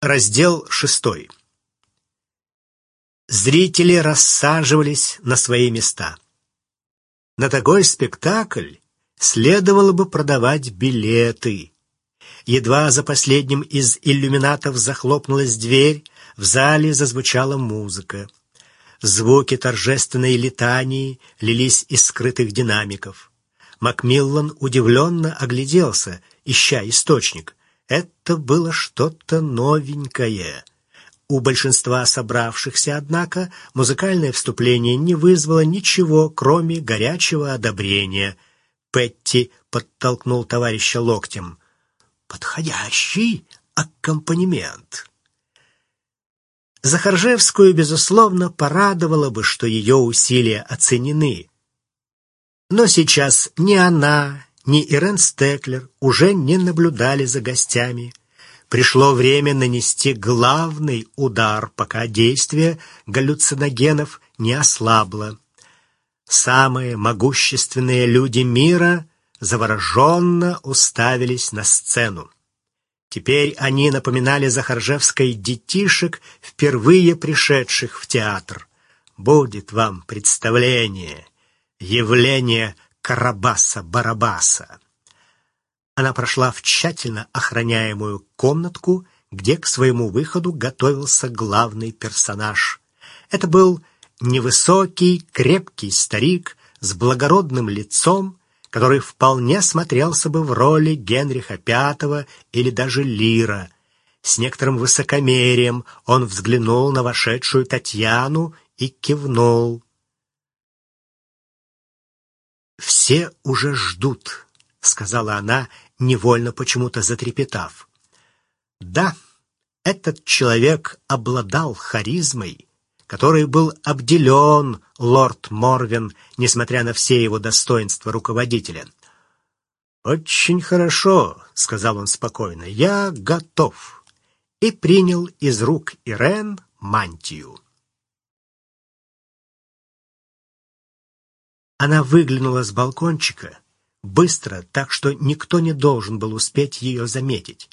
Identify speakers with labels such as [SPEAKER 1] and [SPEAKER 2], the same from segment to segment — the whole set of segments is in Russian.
[SPEAKER 1] Раздел шестой. Зрители рассаживались на свои места. На такой спектакль следовало бы продавать билеты. Едва за последним из иллюминатов захлопнулась дверь, в зале зазвучала музыка. Звуки торжественной летании лились из скрытых динамиков. Макмиллан удивленно огляделся, ища источник. Это было что-то новенькое. У большинства собравшихся, однако, музыкальное вступление не вызвало ничего, кроме горячего одобрения. Петти подтолкнул товарища локтем. «Подходящий аккомпанемент». Захаржевскую, безусловно, порадовало бы, что ее усилия оценены. Но сейчас ни она, ни Ирен Стеклер уже не наблюдали за гостями. Пришло время нанести главный удар, пока действие галлюциногенов не ослабло. Самые могущественные люди мира завороженно уставились на сцену. Теперь они напоминали Захаржевской детишек, впервые пришедших в театр. Будет вам представление, явление Карабаса-Барабаса. Она прошла в тщательно охраняемую комнатку, где к своему выходу готовился главный персонаж. Это был невысокий, крепкий старик с благородным лицом, который вполне смотрелся бы в роли Генриха V или даже Лира. С некоторым высокомерием он взглянул на вошедшую Татьяну и кивнул. «Все уже ждут», — сказала она, невольно почему-то затрепетав. «Да, этот человек обладал харизмой, которой был обделен лорд Морвин, несмотря на все его достоинства руководителя». «Очень хорошо», — сказал он спокойно, — «я готов» и принял из рук Ирен мантию. Она выглянула с балкончика, быстро, так что никто не должен был успеть ее заметить.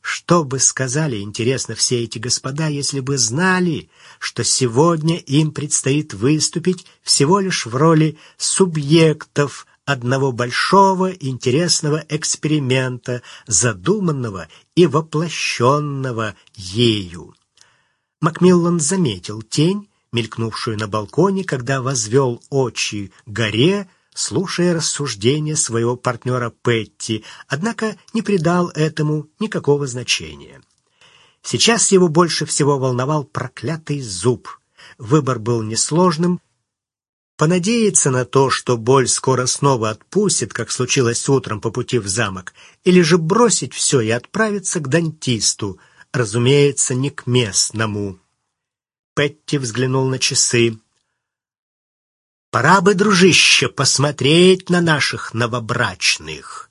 [SPEAKER 1] Что бы сказали, интересно, все эти господа, если бы знали, что сегодня им предстоит выступить всего лишь в роли субъектов одного большого интересного эксперимента, задуманного и воплощенного ею. Макмиллан заметил тень, мелькнувшую на балконе, когда возвел очи горе, слушая рассуждения своего партнера Петти, однако не придал этому никакого значения. Сейчас его больше всего волновал проклятый зуб. Выбор был несложным. Понадеяться на то, что боль скоро снова отпустит, как случилось утром по пути в замок, или же бросить все и отправиться к дантисту, разумеется, не к местному. Петти взглянул на часы. «Пора бы, дружище, посмотреть на наших новобрачных».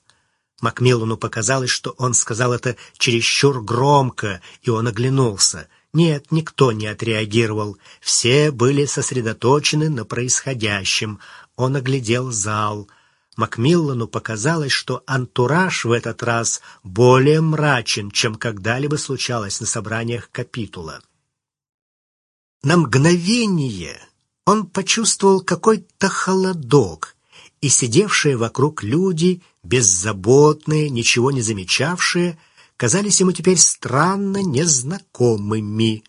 [SPEAKER 1] Макмиллану показалось, что он сказал это чересчур громко, и он оглянулся. Нет, никто не отреагировал. Все были сосредоточены на происходящем. Он оглядел зал. Макмиллану показалось, что антураж в этот раз более мрачен, чем когда-либо случалось на собраниях капитула. На мгновение он почувствовал какой-то холодок, и сидевшие вокруг люди, беззаботные, ничего не замечавшие, казались ему теперь странно незнакомыми.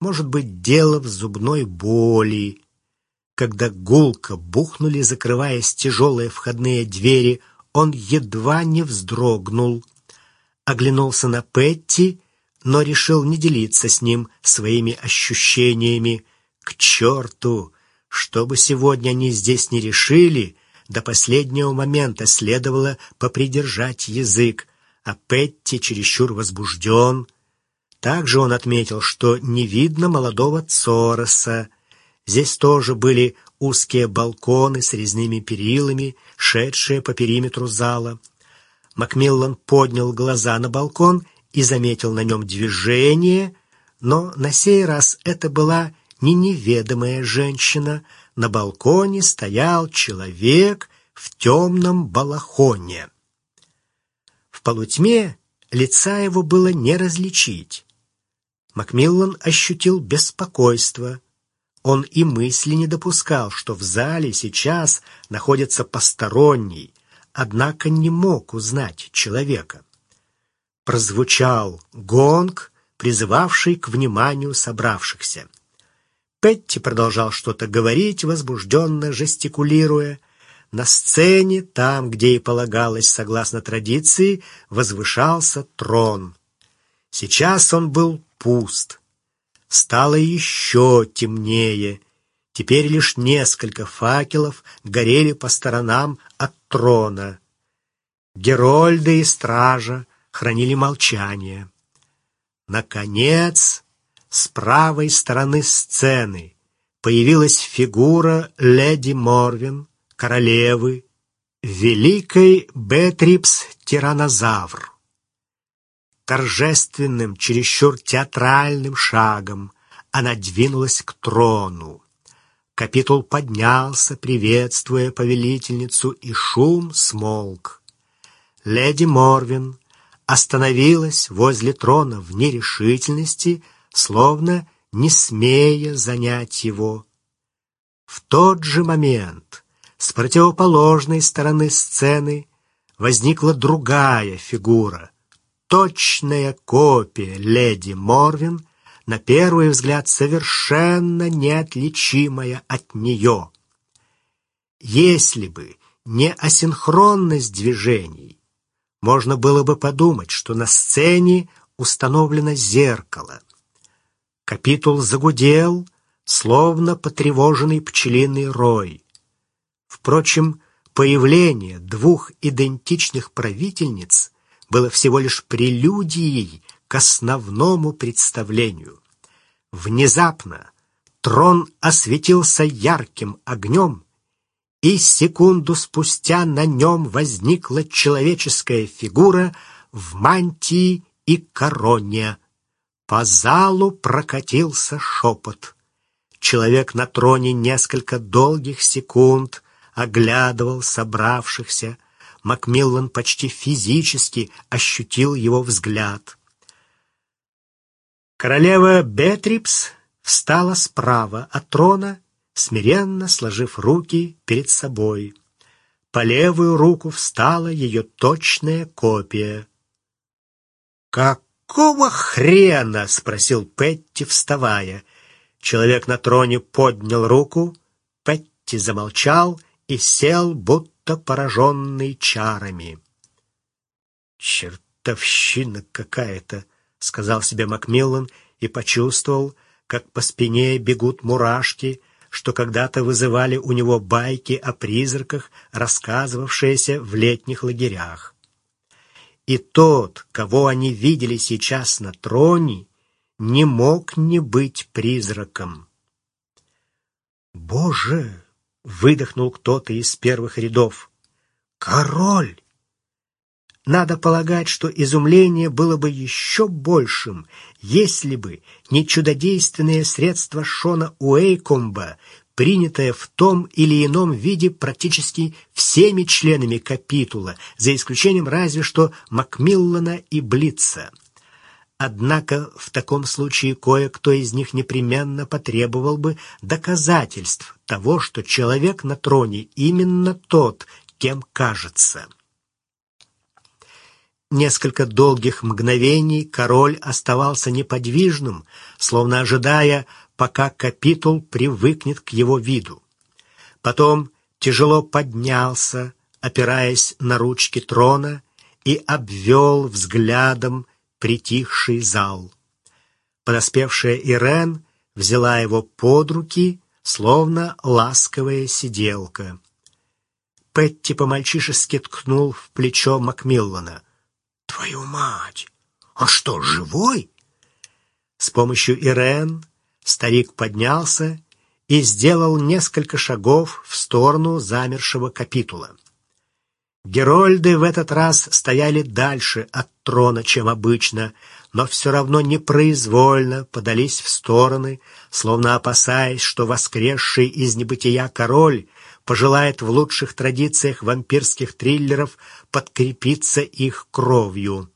[SPEAKER 1] Может быть, дело в зубной боли. Когда гулко бухнули, закрываясь тяжелые входные двери, он едва не вздрогнул. Оглянулся на Петти но решил не делиться с ним своими ощущениями. К черту! Что бы сегодня они здесь не решили, до последнего момента следовало попридержать язык, а Петти чересчур возбужден. Также он отметил, что не видно молодого Цороса. Здесь тоже были узкие балконы с резными перилами, шедшие по периметру зала. Макмиллан поднял глаза на балкон и заметил на нем движение, но на сей раз это была не неведомая женщина. На балконе стоял человек в темном балахоне. В полутьме лица его было не различить. Макмиллан ощутил беспокойство. Он и мысли не допускал, что в зале сейчас находится посторонний, однако не мог узнать человека. Прозвучал гонг, призывавший к вниманию собравшихся. Петти продолжал что-то говорить, возбужденно жестикулируя. На сцене, там, где и полагалось, согласно традиции, возвышался трон. Сейчас он был пуст. Стало еще темнее. Теперь лишь несколько факелов горели по сторонам от трона. Герольды и стража хранили молчание. Наконец, с правой стороны сцены появилась фигура леди Морвин, королевы, великой Бетрипс-тиранозавр. Торжественным, чересчур театральным шагом она двинулась к трону. Капитул поднялся, приветствуя повелительницу, и шум смолк. Леди Морвин остановилась возле трона в нерешительности, словно не смея занять его. В тот же момент с противоположной стороны сцены возникла другая фигура, точная копия леди Морвин, на первый взгляд совершенно неотличимая от нее. Если бы не асинхронность движений, можно было бы подумать, что на сцене установлено зеркало. Капитул загудел, словно потревоженный пчелиный рой. Впрочем, появление двух идентичных правительниц было всего лишь прелюдией к основному представлению. Внезапно трон осветился ярким огнем, и секунду спустя на нем возникла человеческая фигура в мантии и короне. По залу прокатился шепот. Человек на троне несколько долгих секунд оглядывал собравшихся. Макмиллан почти физически ощутил его взгляд. Королева Бетрипс встала справа от трона, смиренно сложив руки перед собой. По левую руку встала ее точная копия. «Какого хрена?» — спросил Петти, вставая. Человек на троне поднял руку, Петти замолчал и сел, будто пораженный чарами. «Чертовщина какая-то!» — сказал себе Макмиллан и почувствовал, как по спине бегут мурашки, что когда-то вызывали у него байки о призраках, рассказывавшиеся в летних лагерях. И тот, кого они видели сейчас на троне, не мог не быть призраком. «Боже!» — выдохнул кто-то из первых рядов. «Король!» Надо полагать, что изумление было бы еще большим, если бы не чудодейственное средство Шона Уэйкомба, принятое в том или ином виде практически всеми членами капитула, за исключением разве что Макмиллана и Блитца. Однако в таком случае кое-кто из них непременно потребовал бы доказательств того, что человек на троне именно тот, кем кажется. Несколько долгих мгновений король оставался неподвижным, словно ожидая, пока капитул привыкнет к его виду. Потом тяжело поднялся, опираясь на ручки трона, и обвел взглядом притихший зал. Подоспевшая Ирен взяла его под руки, словно ласковая сиделка. Петти по-мальчишески ткнул в плечо Макмиллана. Твою мать! Он что, живой? С помощью Ирен старик поднялся и сделал несколько шагов в сторону замершего капитула. Герольды в этот раз стояли дальше от трона, чем обычно, но все равно непроизвольно подались в стороны, словно опасаясь, что воскресший из небытия король пожелает в лучших традициях вампирских триллеров подкрепиться их кровью.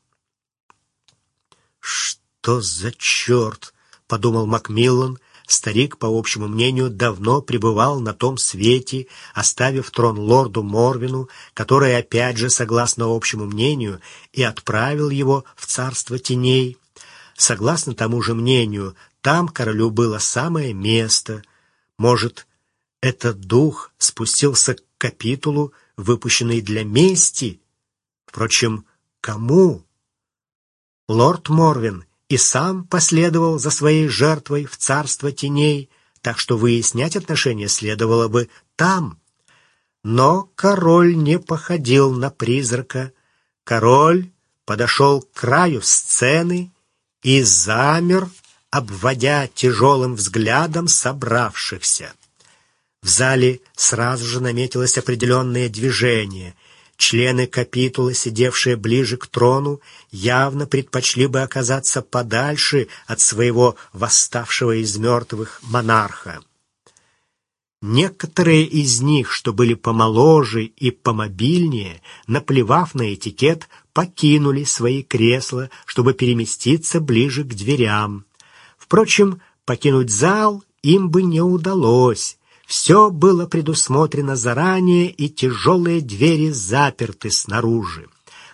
[SPEAKER 1] «Что за черт?» — подумал Макмиллан. Старик, по общему мнению, давно пребывал на том свете, оставив трон лорду Морвину, который, опять же, согласно общему мнению, и отправил его в царство теней. Согласно тому же мнению, там королю было самое место. Может, этот дух спустился к капитулу, выпущенный для мести? Впрочем, кому? Лорд Морвин и сам последовал за своей жертвой в царство теней, так что выяснять отношения следовало бы там. Но король не походил на призрака. Король подошел к краю сцены и замер, обводя тяжелым взглядом собравшихся. В зале сразу же наметилось определенное движение — Члены капитула, сидевшие ближе к трону, явно предпочли бы оказаться подальше от своего восставшего из мертвых монарха. Некоторые из них, что были помоложе и помобильнее, наплевав на этикет, покинули свои кресла, чтобы переместиться ближе к дверям. Впрочем, покинуть зал им бы не удалось. Все было предусмотрено заранее, и тяжелые двери заперты снаружи.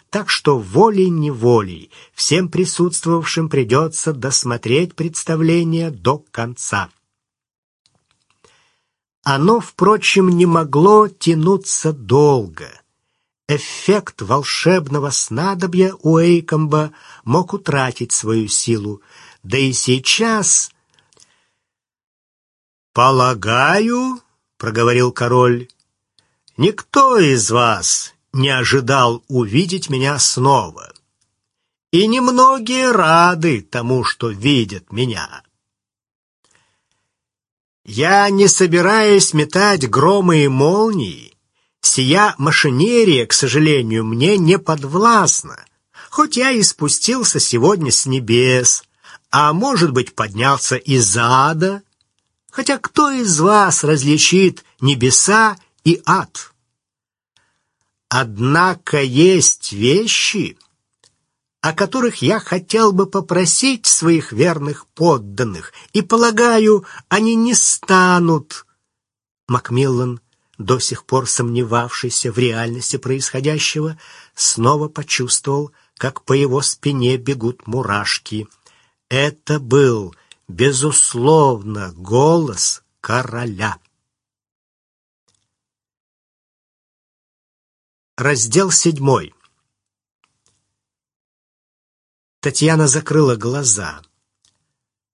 [SPEAKER 1] Так что волей-неволей всем присутствовавшим придется досмотреть представление до конца. Оно, впрочем, не могло тянуться долго. Эффект волшебного снадобья у Эйкомба мог утратить свою силу, да и сейчас «Полагаю, — проговорил король, — никто из вас не ожидал увидеть меня снова. И немногие рады тому, что видят меня. Я не собираюсь метать громы и молнии, сия машинерия, к сожалению, мне не подвластна, хоть я и спустился сегодня с небес, а, может быть, поднялся из ада, Хотя кто из вас различит небеса и ад? Однако есть вещи, о которых я хотел бы попросить своих верных подданных, и, полагаю, они не станут. Макмиллан, до сих пор сомневавшийся в реальности происходящего, снова почувствовал, как по его спине бегут мурашки. Это был безусловно, голос короля. Раздел седьмой. Татьяна закрыла глаза.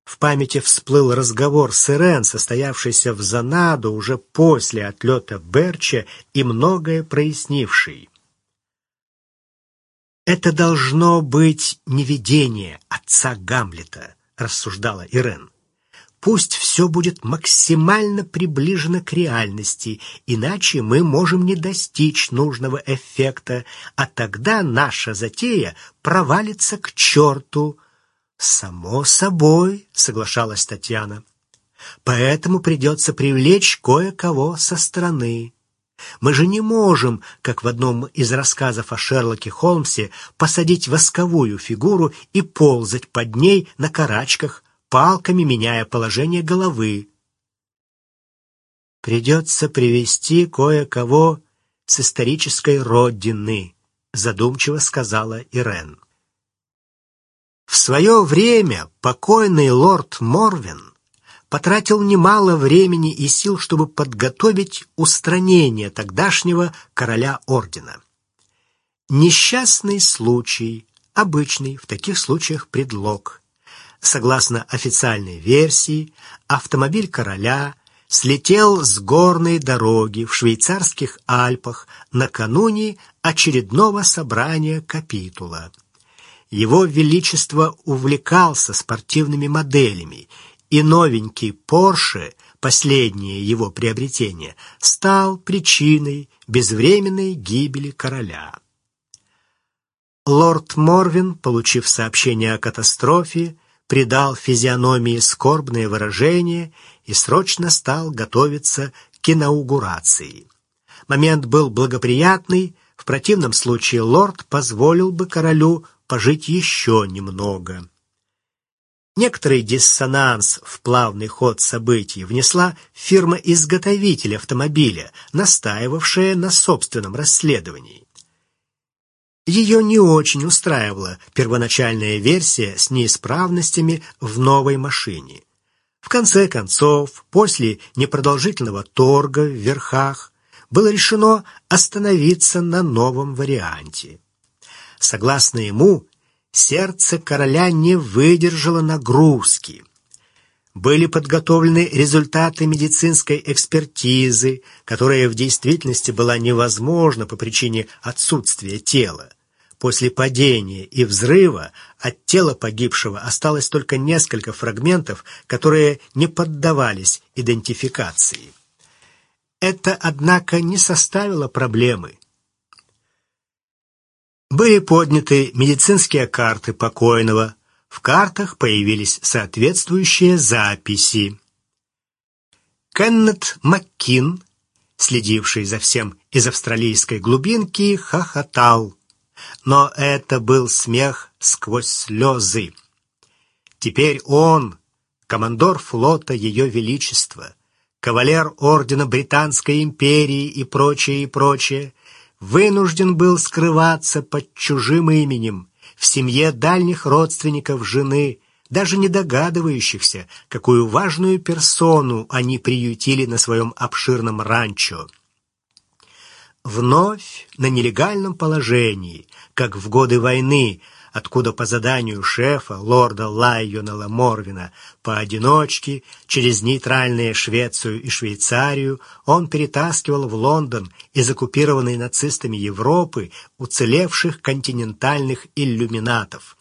[SPEAKER 1] В памяти всплыл разговор с Ирен, состоявшийся в Занаду уже после отлета Берча и многое прояснивший. Это должно быть не видение отца Гамлета рассуждала Ирен. Пусть все будет максимально приближено к реальности, иначе мы можем не достичь нужного эффекта, а тогда наша затея провалится к черту. «Само собой», — соглашалась Татьяна. «Поэтому придется привлечь кое-кого со стороны». Мы же не можем, как в одном из рассказов о Шерлоке Холмсе, посадить восковую фигуру и ползать под ней на карачках, палками меняя положение головы. Придется привести кое-кого с исторической родины, задумчиво сказала Ирен. В свое время покойный лорд Морвин потратил немало времени и сил, чтобы подготовить устранение тогдашнего короля ордена. Несчастный случай, обычный в таких случаях предлог. Согласно официальной версии, автомобиль короля слетел с горной дороги в швейцарских Альпах накануне очередного собрания капитула. Его Величество увлекался спортивными моделями и новенький Порше, последнее его приобретение, стал причиной безвременной гибели короля. Лорд Морвин, получив сообщение о катастрофе, придал физиономии скорбное выражение и срочно стал готовиться к инаугурации. Момент был благоприятный, в противном случае лорд позволил бы королю пожить еще немного. Некоторый диссонанс в плавный ход событий внесла фирма-изготовитель автомобиля, настаивавшая на собственном расследовании. Ее не очень устраивала первоначальная версия с неисправностями в новой машине. В конце концов, после непродолжительного торга в верхах, было решено остановиться на новом варианте. Согласно ему, сердце короля не выдержало нагрузки. Были подготовлены результаты медицинской экспертизы, которая в действительности была невозможна по причине отсутствия тела. После падения и взрыва от тела погибшего осталось только несколько фрагментов, которые не поддавались идентификации. Это, однако, не составило проблемы. Были подняты медицинские карты покойного. В картах появились соответствующие записи. Кеннет Маккин, следивший за всем из австралийской глубинки, хохотал. Но это был смех сквозь слезы. Теперь он, командор флота Ее Величества, кавалер ордена Британской империи и прочее, и прочее, вынужден был скрываться под чужим именем в семье дальних родственников жены, даже не догадывающихся, какую важную персону они приютили на своем обширном ранчо. Вновь на нелегальном положении, как в годы войны, откуда по заданию шефа, лорда Лайонела Морвина, поодиночке, через нейтральные Швецию и Швейцарию, он перетаскивал в Лондон из оккупированной нацистами Европы уцелевших континентальных иллюминатов.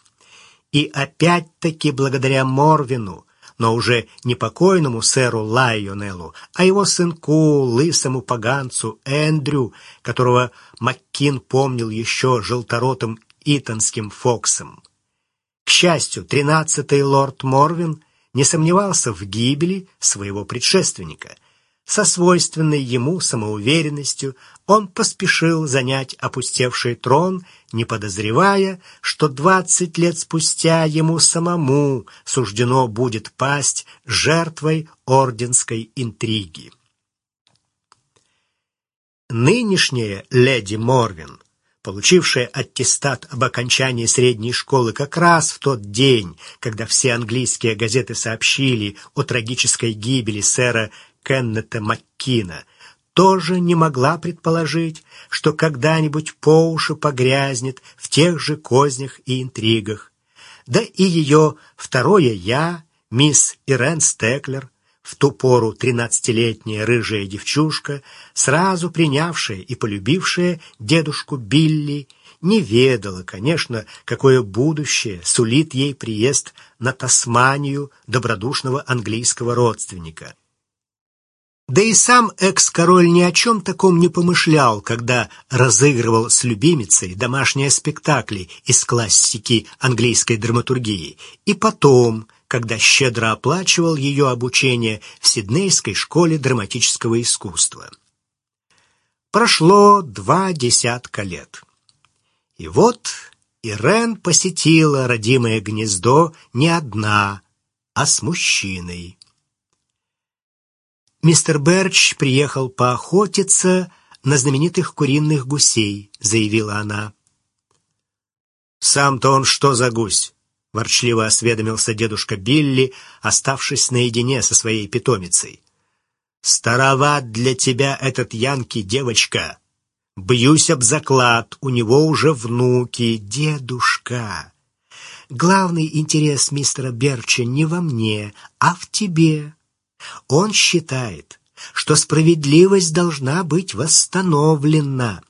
[SPEAKER 1] И опять-таки благодаря Морвину, но уже не покойному сэру Лайонеллу, а его сынку, лысому поганцу Эндрю, которого Маккин помнил еще желторотым итонским Фоксом. К счастью, тринадцатый лорд Морвин не сомневался в гибели своего предшественника. Со свойственной ему самоуверенностью он поспешил занять опустевший трон, не подозревая, что двадцать лет спустя ему самому суждено будет пасть жертвой орденской интриги. Нынешняя леди Морвин получившая аттестат об окончании средней школы как раз в тот день, когда все английские газеты сообщили о трагической гибели сэра Кеннета Маккина, тоже не могла предположить, что когда-нибудь по уши погрязнет в тех же кознях и интригах. Да и ее второе «я», мисс Ирен Стеклер, в ту пору тринадцатилетняя рыжая девчушка, сразу принявшая и полюбившая дедушку Билли, не ведала, конечно, какое будущее сулит ей приезд на Тасманию добродушного английского родственника. Да и сам экс-король ни о чем таком не помышлял, когда разыгрывал с любимицей домашние спектакли из классики английской драматургии. И потом, когда щедро оплачивал ее обучение в Сиднейской школе драматического искусства. Прошло два десятка лет. И вот Ирен посетила родимое гнездо не одна, а с мужчиной. «Мистер Берч приехал поохотиться на знаменитых куриных гусей», — заявила она. «Сам-то он что за гусь?» — ворчливо осведомился дедушка Билли, оставшись наедине со своей питомицей. «Староват для тебя этот Янки, девочка. Бьюсь об заклад, у него уже внуки, дедушка. Главный интерес мистера Берча не во мне, а в тебе. Он считает, что справедливость должна быть восстановлена».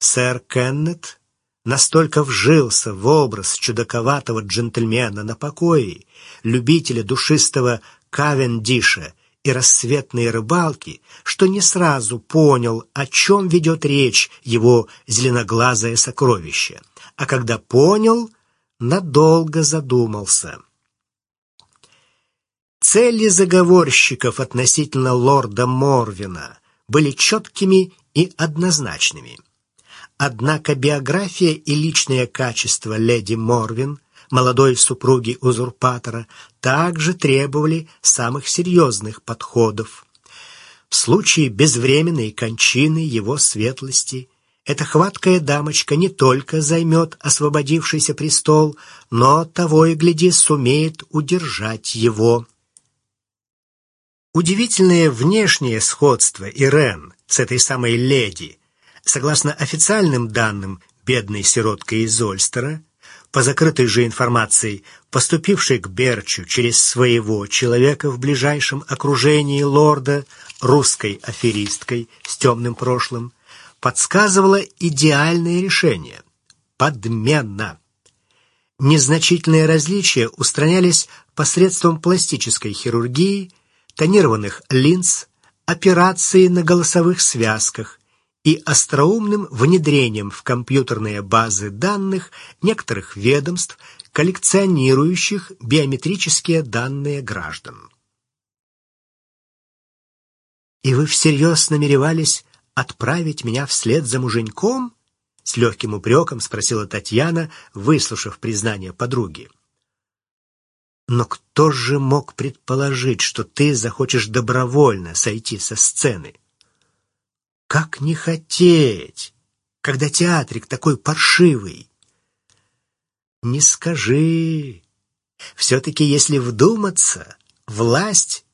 [SPEAKER 1] Сэр Кеннет настолько вжился в образ чудаковатого джентльмена на покое, любителя душистого Кавендиша и рассветной рыбалки, что не сразу понял, о чем ведет речь его зеленоглазое сокровище, а когда понял, надолго задумался. Цели заговорщиков относительно лорда Морвина были четкими и однозначными – Однако биография и личные качества леди Морвин молодой супруги узурпатора, также требовали самых серьезных подходов. В случае безвременной кончины его светлости эта хваткая дамочка не только займет освободившийся престол, но того и гляди сумеет удержать его. Удивительное внешнее сходство Ирен с этой самой леди, согласно официальным данным бедной сироткой из Ольстера, по закрытой же информации, поступившей к Берчу через своего человека в ближайшем окружении лорда, русской аферисткой с темным прошлым, подсказывало идеальное решение – подмена. Незначительные различия устранялись посредством пластической хирургии, тонированных линз, операции на голосовых связках, и остроумным внедрением в компьютерные базы данных некоторых ведомств, коллекционирующих биометрические данные граждан. «И вы всерьез намеревались отправить меня вслед за муженьком?» С легким упреком спросила Татьяна, выслушав признание подруги. «Но кто же мог предположить, что ты захочешь добровольно сойти со сцены?» Как не хотеть, когда театрик такой паршивый? Не скажи. Все-таки, если вдуматься, власть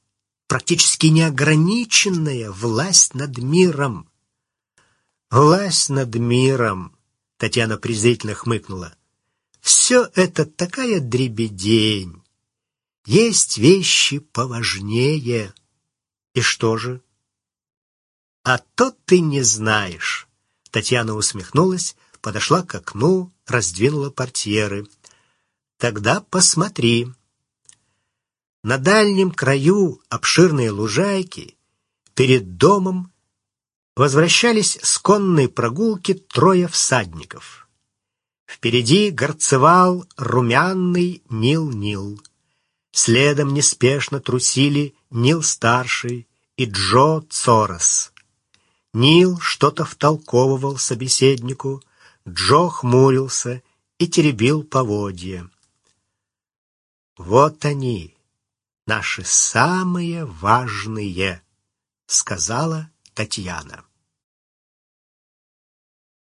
[SPEAKER 1] практически неограниченная власть над миром. Власть над миром, Татьяна презрительно хмыкнула. Все это такая дребедень. Есть вещи поважнее. И что же? «А то ты не знаешь!» Татьяна усмехнулась, подошла к окну, раздвинула портьеры. «Тогда посмотри!» На дальнем краю обширные лужайки перед домом возвращались с конной прогулки трое всадников. Впереди горцевал румяный Нил-Нил. Следом неспешно трусили Нил-старший и Джо Цорос. Нил что-то втолковывал собеседнику, Джо хмурился и теребил поводья. «Вот они, наши самые важные», — сказала Татьяна.